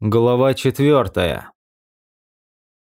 Глава четвертая.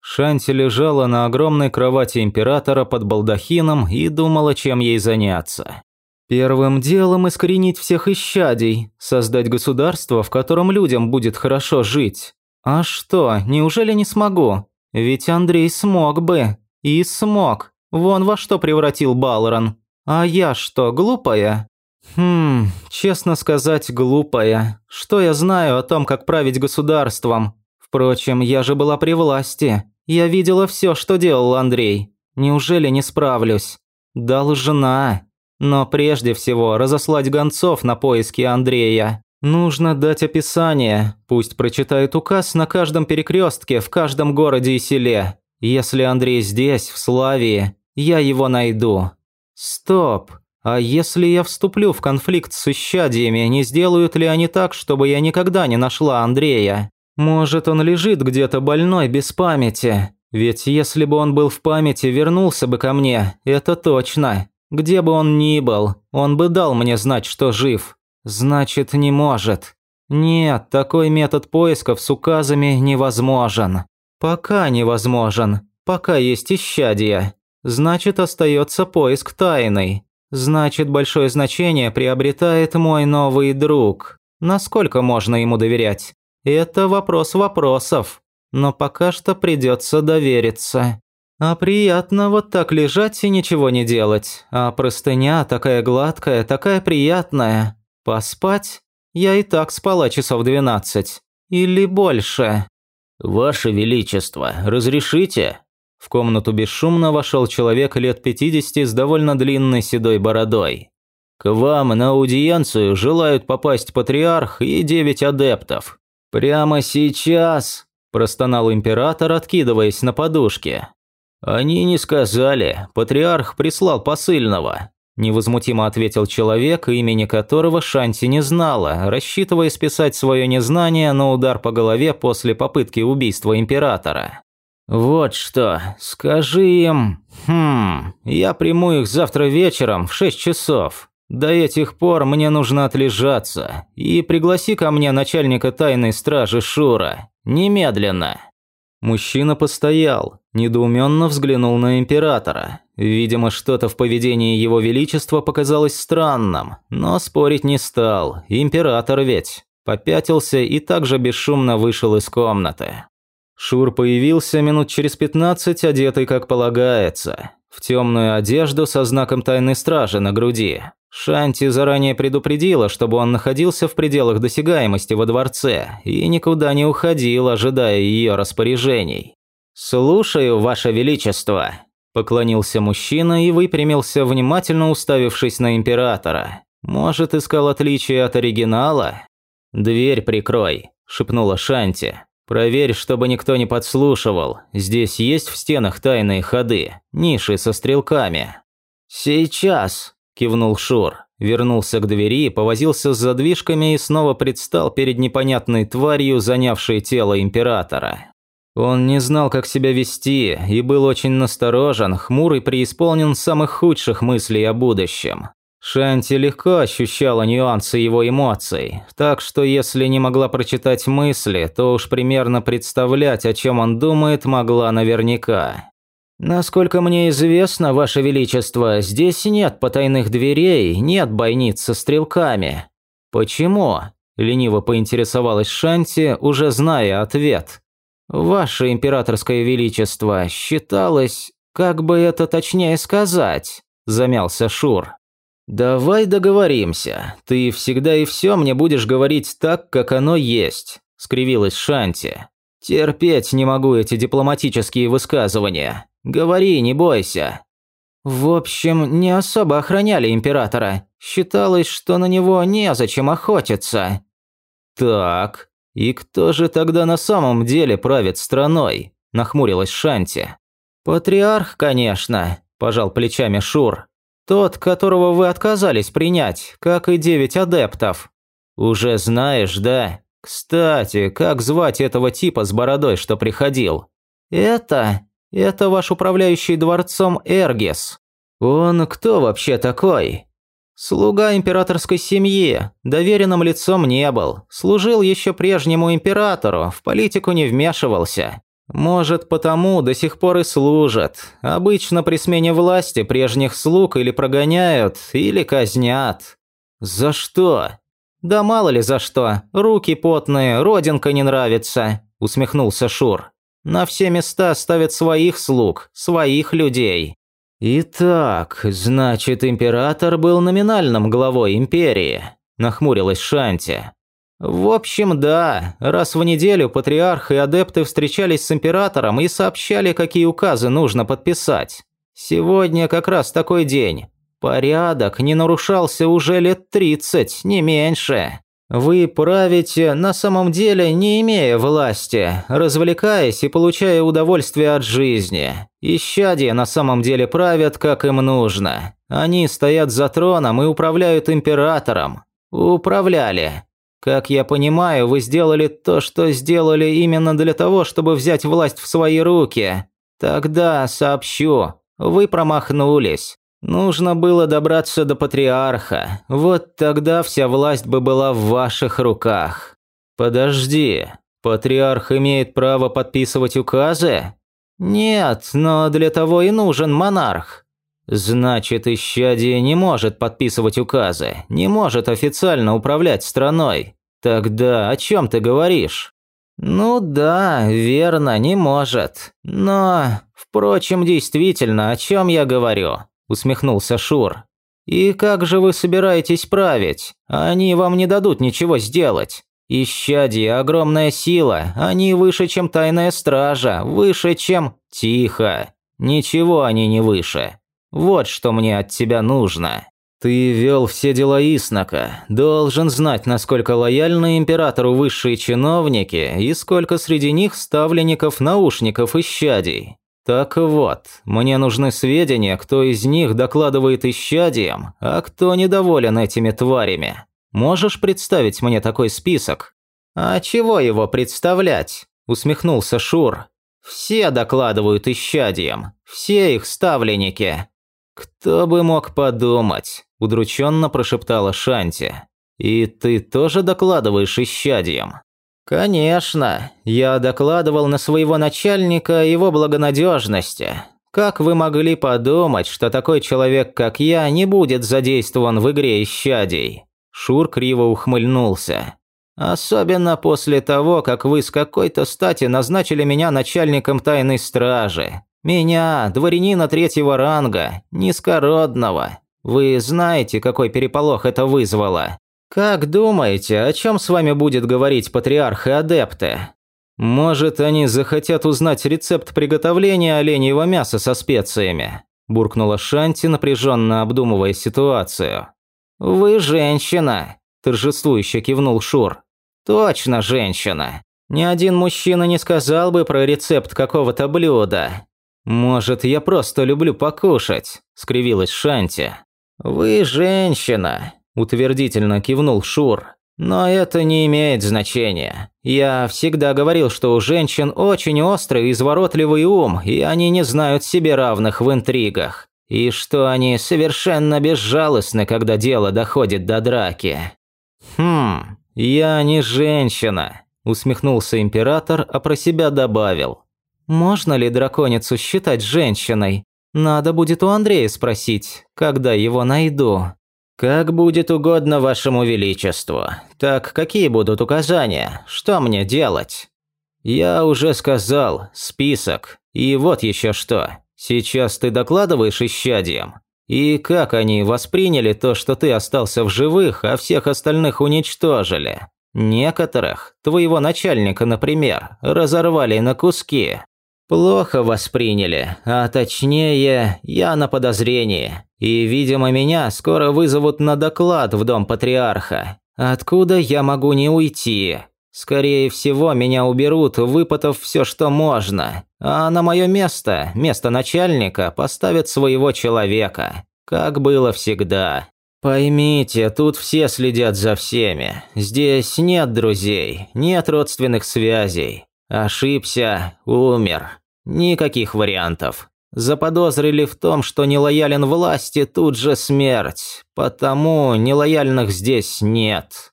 Шанти лежала на огромной кровати императора под балдахином и думала, чем ей заняться. Первым делом искоренить всех исчадий, создать государство, в котором людям будет хорошо жить. А что, неужели не смогу? Ведь Андрей смог бы. И смог. Вон во что превратил Балрон. А я что, глупая? Хм, честно сказать, глупая. Что я знаю о том, как править государством? Впрочем, я же была при власти. Я видела все, что делал Андрей. Неужели не справлюсь? Должна. Но прежде всего разослать гонцов на поиски Андрея. Нужно дать описание. Пусть прочитает указ на каждом перекрестке, в каждом городе и селе. Если Андрей здесь, в Славии, я его найду. Стоп. А если я вступлю в конфликт с исчадиями, не сделают ли они так, чтобы я никогда не нашла Андрея? Может, он лежит где-то больной, без памяти? Ведь если бы он был в памяти, вернулся бы ко мне, это точно. Где бы он ни был, он бы дал мне знать, что жив. Значит, не может. Нет, такой метод поисков с указами невозможен. Пока невозможен. Пока есть исчадие. Значит, остается поиск тайный. Значит, большое значение приобретает мой новый друг. Насколько можно ему доверять? Это вопрос вопросов. Но пока что придется довериться. А приятно вот так лежать и ничего не делать. А простыня такая гладкая, такая приятная. Поспать? Я и так спала часов двенадцать. Или больше. «Ваше Величество, разрешите?» В комнату бесшумно вошел человек лет 50 с довольно длинной седой бородой. «К вам на аудиенцию желают попасть патриарх и девять адептов. Прямо сейчас!» – простонал император, откидываясь на подушке. «Они не сказали. Патриарх прислал посыльного», – невозмутимо ответил человек, имени которого Шанти не знала, рассчитывая списать свое незнание на удар по голове после попытки убийства императора. «Вот что, скажи им... Хм, я приму их завтра вечером в шесть часов. До этих пор мне нужно отлежаться. И пригласи ко мне начальника тайной стражи Шура. Немедленно». Мужчина постоял, недоуменно взглянул на императора. Видимо, что-то в поведении его величества показалось странным, но спорить не стал, император ведь. Попятился и также бесшумно вышел из комнаты. Шур появился минут через пятнадцать, одетый как полагается, в темную одежду со знаком тайной стражи на груди. Шанти заранее предупредила, чтобы он находился в пределах досягаемости во дворце и никуда не уходил, ожидая ее распоряжений. «Слушаю, Ваше Величество», – поклонился мужчина и выпрямился, внимательно уставившись на императора. «Может, искал отличия от оригинала?» «Дверь прикрой», – шепнула Шанти. Проверь, чтобы никто не подслушивал. Здесь есть в стенах тайные ходы, ниши со стрелками. Сейчас, кивнул Шур, вернулся к двери, повозился с задвижками и снова предстал перед непонятной тварью, занявшей тело императора. Он не знал, как себя вести, и был очень насторожен, хмур и преисполнен самых худших мыслей о будущем. Шанти легко ощущала нюансы его эмоций, так что если не могла прочитать мысли, то уж примерно представлять, о чем он думает, могла наверняка. «Насколько мне известно, Ваше Величество, здесь нет потайных дверей, нет бойниц со стрелками». «Почему?» – лениво поинтересовалась Шанти, уже зная ответ. «Ваше Императорское Величество, считалось, как бы это точнее сказать», – замялся Шур. «Давай договоримся. Ты всегда и все мне будешь говорить так, как оно есть», – скривилась Шанти. «Терпеть не могу эти дипломатические высказывания. Говори, не бойся». В общем, не особо охраняли императора. Считалось, что на него незачем охотиться. Так, и кто же тогда на самом деле правит страной? Нахмурилась Шанти. Патриарх, конечно, пожал плечами Шур. Тот, которого вы отказались принять, как и девять адептов. Уже знаешь, да? Кстати, как звать этого типа с бородой, что приходил? Это... Это ваш управляющий дворцом Эргис. Он кто вообще такой? Слуга императорской семьи, доверенным лицом не был, служил еще прежнему императору, в политику не вмешивался. Может, потому до сих пор и служат. Обычно при смене власти прежних слуг или прогоняют, или казнят. За что? Да мало ли за что. Руки потные, родинка не нравится, усмехнулся Шур. На все места ставят своих слуг, своих людей. «Итак, значит, император был номинальным главой империи», – нахмурилась Шанти. «В общем, да. Раз в неделю патриарх и адепты встречались с императором и сообщали, какие указы нужно подписать. Сегодня как раз такой день. Порядок не нарушался уже лет тридцать, не меньше. Вы правите на самом деле, не имея власти, развлекаясь и получая удовольствие от жизни. Исчадия на самом деле правят, как им нужно. Они стоят за троном и управляют императором. Управляли. Как я понимаю, вы сделали то, что сделали именно для того, чтобы взять власть в свои руки. Тогда сообщу, вы промахнулись. Нужно было добраться до патриарха. Вот тогда вся власть бы была в ваших руках. Подожди, патриарх имеет право подписывать указы? Нет, но для того и нужен монарх. Значит, Исчадие не может подписывать указы, не может официально управлять страной. Тогда о чем ты говоришь? Ну да, верно, не может. Но, впрочем, действительно, о чем я говорю? усмехнулся Шур. «И как же вы собираетесь править? Они вам не дадут ничего сделать. Исчадие – огромная сила, они выше, чем тайная стража, выше, чем… Тихо. Ничего они не выше. Вот что мне от тебя нужно. Ты вел все дела Иснака, должен знать, насколько лояльны императору высшие чиновники и сколько среди них ставленников наушников исчадий. Так вот, мне нужны сведения, кто из них докладывает исчадиям, а кто недоволен этими тварями. Можешь представить мне такой список? А чего его представлять? Усмехнулся Шур. Все докладывают исчадиям, все их ставленники. Кто бы мог подумать, удрученно прошептала Шанти. И ты тоже докладываешь исчадиям? «Конечно. Я докладывал на своего начальника его благонадежности. Как вы могли подумать, что такой человек, как я, не будет задействован в игре исчадий?» Шур криво ухмыльнулся. «Особенно после того, как вы с какой-то стати назначили меня начальником тайной стражи. Меня, дворянина третьего ранга, низкородного. Вы знаете, какой переполох это вызвало. «Как думаете, о чем с вами будет говорить патриарх и адепты? Может, они захотят узнать рецепт приготовления оленьего мяса со специями?» буркнула Шанти, напряженно обдумывая ситуацию. «Вы женщина», – торжествующе кивнул Шур. «Точно женщина. Ни один мужчина не сказал бы про рецепт какого-то блюда. Может, я просто люблю покушать», – скривилась Шанти. «Вы женщина утвердительно кивнул Шур. Но это не имеет значения. Я всегда говорил, что у женщин очень острый и изворотливый ум, и они не знают себе равных в интригах. И что они совершенно безжалостны, когда дело доходит до драки. «Хм, я не женщина», – усмехнулся император, а про себя добавил. «Можно ли драконицу считать женщиной? Надо будет у Андрея спросить, когда его найду». «Как будет угодно вашему величеству. Так какие будут указания? Что мне делать?» «Я уже сказал. Список. И вот еще что. Сейчас ты докладываешь исчадиям? И как они восприняли то, что ты остался в живых, а всех остальных уничтожили? Некоторых, твоего начальника, например, разорвали на куски. Плохо восприняли, а точнее, я на подозрении. И, видимо, меня скоро вызовут на доклад в дом патриарха. Откуда я могу не уйти? Скорее всего, меня уберут, выпотав все, что можно. А на мое место, место начальника, поставят своего человека. Как было всегда. Поймите, тут все следят за всеми. Здесь нет друзей, нет родственных связей. Ошибся, умер. Никаких вариантов. Заподозрили в том, что нелоялен власти, тут же смерть. Потому нелояльных здесь нет.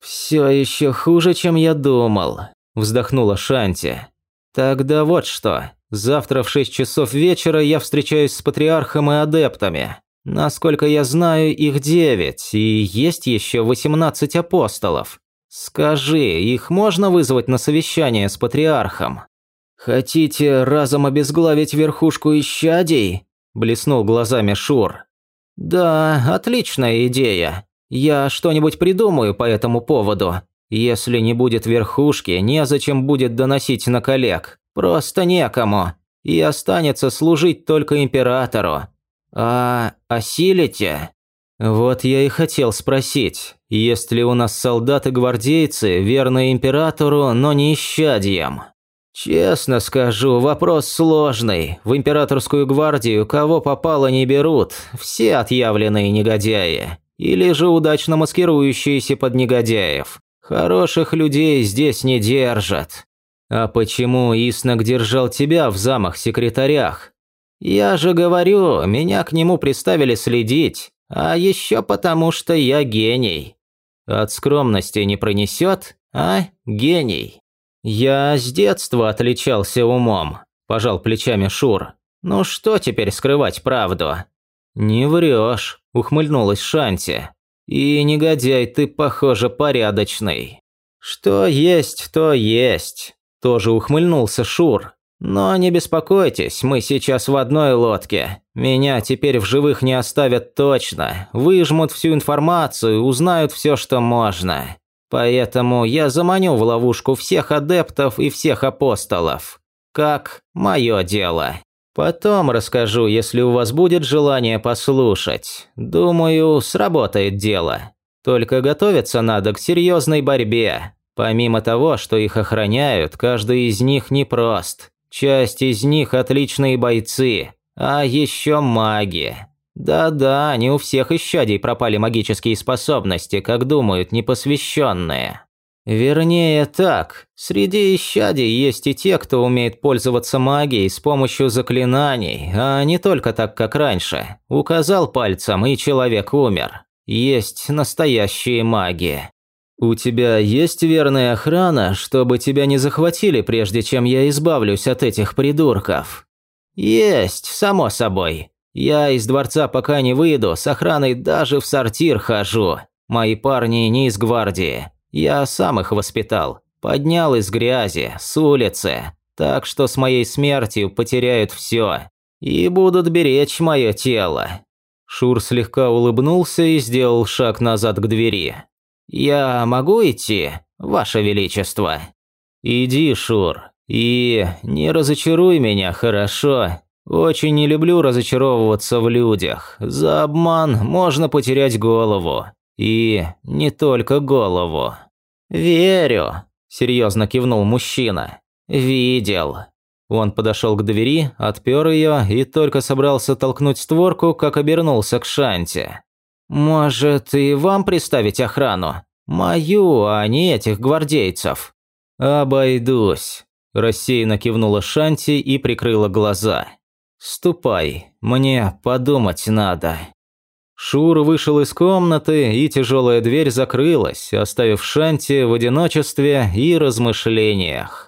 Все еще хуже, чем я думал, вздохнула Шанти. Тогда вот что. Завтра в шесть часов вечера я встречаюсь с патриархом и адептами. Насколько я знаю, их девять, и есть еще восемнадцать апостолов. Скажи, их можно вызвать на совещание с патриархом? Хотите разом обезглавить верхушку исчадий? Блеснул глазами Шур. Да, отличная идея. Я что-нибудь придумаю по этому поводу. Если не будет верхушки, незачем будет доносить на коллег. Просто некому. И останется служить только императору. А осилите? Вот я и хотел спросить, есть ли у нас солдаты-гвардейцы, верные императору, но не исчадьям? Честно скажу, вопрос сложный. В императорскую гвардию кого попало не берут, все отъявленные негодяи. Или же удачно маскирующиеся под негодяев. Хороших людей здесь не держат. А почему Иснак держал тебя в замах-секретарях? Я же говорю, меня к нему приставили следить, а еще потому, что я гений. От скромности не пронесет, а гений. Я с детства отличался умом, пожал плечами Шур. Ну что теперь скрывать правду? Не врешь, ухмыльнулась Шанти. И негодяй ты, похоже, порядочный. Что есть, то есть. Тоже ухмыльнулся Шур. Но не беспокойтесь, мы сейчас в одной лодке. Меня теперь в живых не оставят точно. Выжмут всю информацию, узнают все, что можно. Поэтому я заманю в ловушку всех адептов и всех апостолов. Как мое дело. Потом расскажу, если у вас будет желание послушать. Думаю, сработает дело. Только готовиться надо к серьезной борьбе. Помимо того, что их охраняют, каждый из них непрост. Часть из них отличные бойцы, а еще маги. Да-да, не у всех исчадий пропали магические способности, как думают непосвященные. Вернее так, среди исчадий есть и те, кто умеет пользоваться магией с помощью заклинаний, а не только так, как раньше. Указал пальцем, и человек умер. Есть настоящие маги. «У тебя есть верная охрана, чтобы тебя не захватили, прежде чем я избавлюсь от этих придурков?» «Есть, само собой. Я из дворца пока не выйду, с охраной даже в сортир хожу. Мои парни не из гвардии. Я сам их воспитал. Поднял из грязи, с улицы. Так что с моей смертью потеряют все. И будут беречь мое тело». Шур слегка улыбнулся и сделал шаг назад к двери. «Я могу идти, Ваше Величество?» «Иди, Шур, и не разочаруй меня, хорошо? Очень не люблю разочаровываться в людях. За обман можно потерять голову. И не только голову». «Верю», – серьезно кивнул мужчина. «Видел». Он подошел к двери, отпер ее и только собрался толкнуть створку, как обернулся к Шанте. «Может, и вам приставить охрану? Мою, а не этих гвардейцев». «Обойдусь», – рассеянно кивнула Шанти и прикрыла глаза. «Ступай, мне подумать надо». Шур вышел из комнаты, и тяжелая дверь закрылась, оставив Шанти в одиночестве и размышлениях.